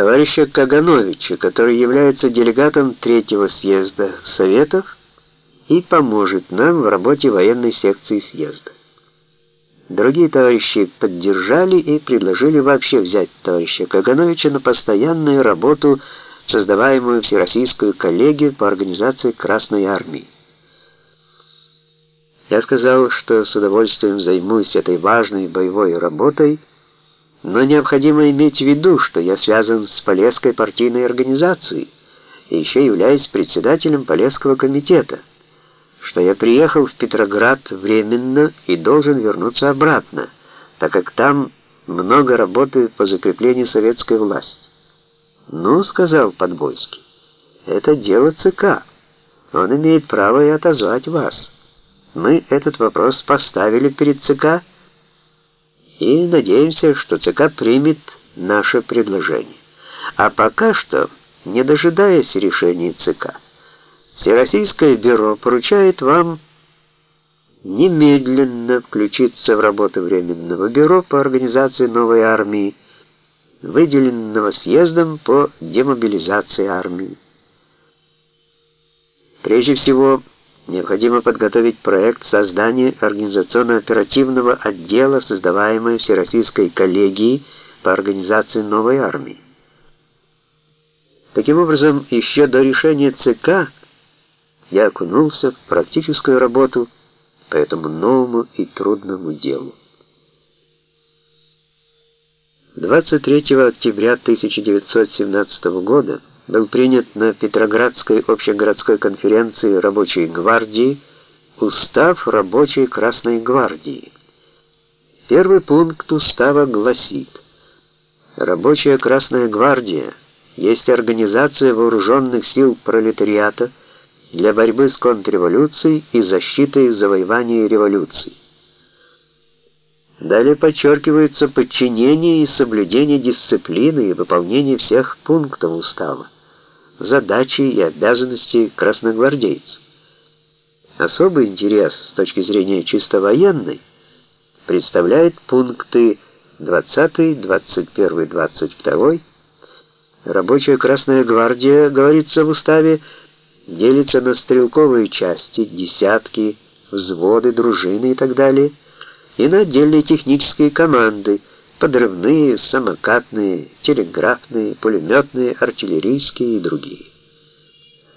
товарища Кагановича, который является делегатом третьего съезда Советов и поможет нам в работе военной секции съезда. Другие товарищи поддержали и предложили вообще взять товарища Кагановича на постоянную работу, создаваемую Всероссийскую коллегию по организации Красной Армии. Я сказал, что с удовольствием займусь этой важной боевой работой, но необходимо иметь в виду, что я связан с Полесской партийной организацией и еще являюсь председателем Полесского комитета что я приехал в Петроград временно и должен вернуться обратно, так как там много работы по закреплению советской власти. «Ну, — сказал Подбойский, — это дело ЦК. Он имеет право и отозвать вас. Мы этот вопрос поставили перед ЦК и надеемся, что ЦК примет наше предложение. А пока что, не дожидаясь решения ЦК, Всероссийское бюро поручает вам немедленно включиться в работу Временного бюро по организации новой армии, выделенного съездом по демобилизации армии. Прежде всего, необходимо подготовить проект создания организационно-оперативного отдела, создаваемой Всероссийской коллегией по организации новой армии. Таким образом, еще до решения ЦК я окунулся в практическую работу по этому новому и трудному делу. 23 октября 1917 года был принят на Петроградской общегородской конференции Рабочей гвардии Устав Рабочей Красной гвардии. Первый пункт устава гласит: Рабочая Красная гвардия есть организация вооруженных сил пролетариата для борьбы с контрреволюцией и защитой завоевания революции. Далее подчеркивается подчинение и соблюдение дисциплины и выполнение всех пунктов устава, задачи и обязанности красногвардейцев. Особый интерес с точки зрения чисто военной представляет пункты 20, 21, 22. Рабочая Красная гвардия, говорится в уставе, делится на стрелковые части, десятки, взводы, дружины и так далее, и на отдельные технические команды, подрывные, самокатные, телеграфные, пулеметные, артиллерийские и другие.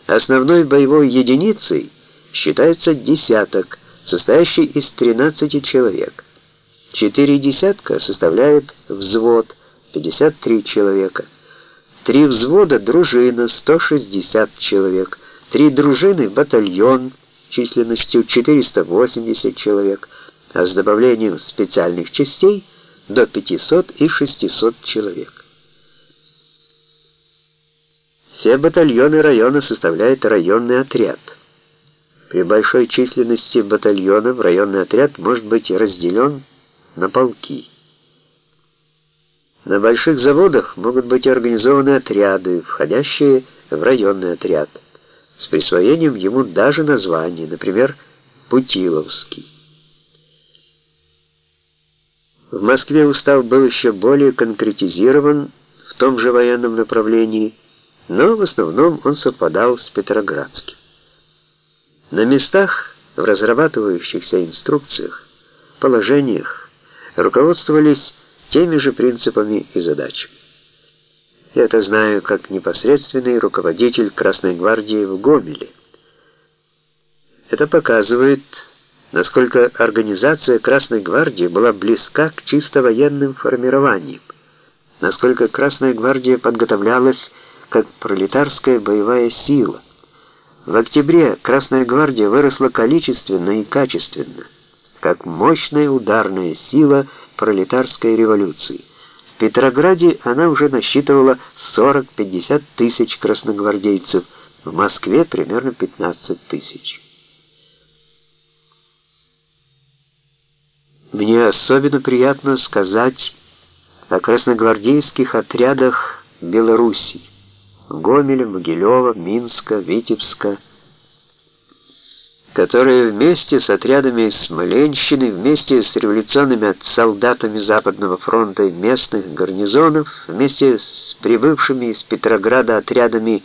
Основной боевой единицей считается десяток, состоящий из 13 человек. Четыре десятка составляет взвод, 53 человека. Три взвода дружина, 160 человек три дружины, батальон численностью 480 человек, а с добавлением специальных частей до 500 и 600 человек. Все батальоны района составляют районный отряд. При большой численности батальонов районный отряд может быть разделен на полки. На больших заводах могут быть организованы отряды, входящие в районный отряд с присвоением ему даже названия, например, Путиловский. В Москве устав был еще более конкретизирован в том же военном направлении, но в основном он совпадал с Петроградским. На местах в разрабатывающихся инструкциях, положениях руководствовались теми же принципами и задачами. Я это знаю как непосредственный руководитель Красной гвардии в Гомеле. Это показывает, насколько организация Красной гвардии была близка к чисто военным формированиям, насколько Красная гвардия подготовлялась как пролетарская боевая сила. В октябре Красная гвардия выросла количественно и качественно, как мощная ударная сила пролетарской революции. В Петрограде она уже насчитывала 40-50 тысяч красногвардейцев, в Москве примерно 15 тысяч. Мне особенно приятно сказать о красногвардейских отрядах Белоруссии, Гомеля, Могилева, Минска, Витебска. которые вместе с отрядами Смоленщины, вместе с революционными солдатами Западного фронта и местных гарнизонов, вместе с прибывшими из Петрограда отрядами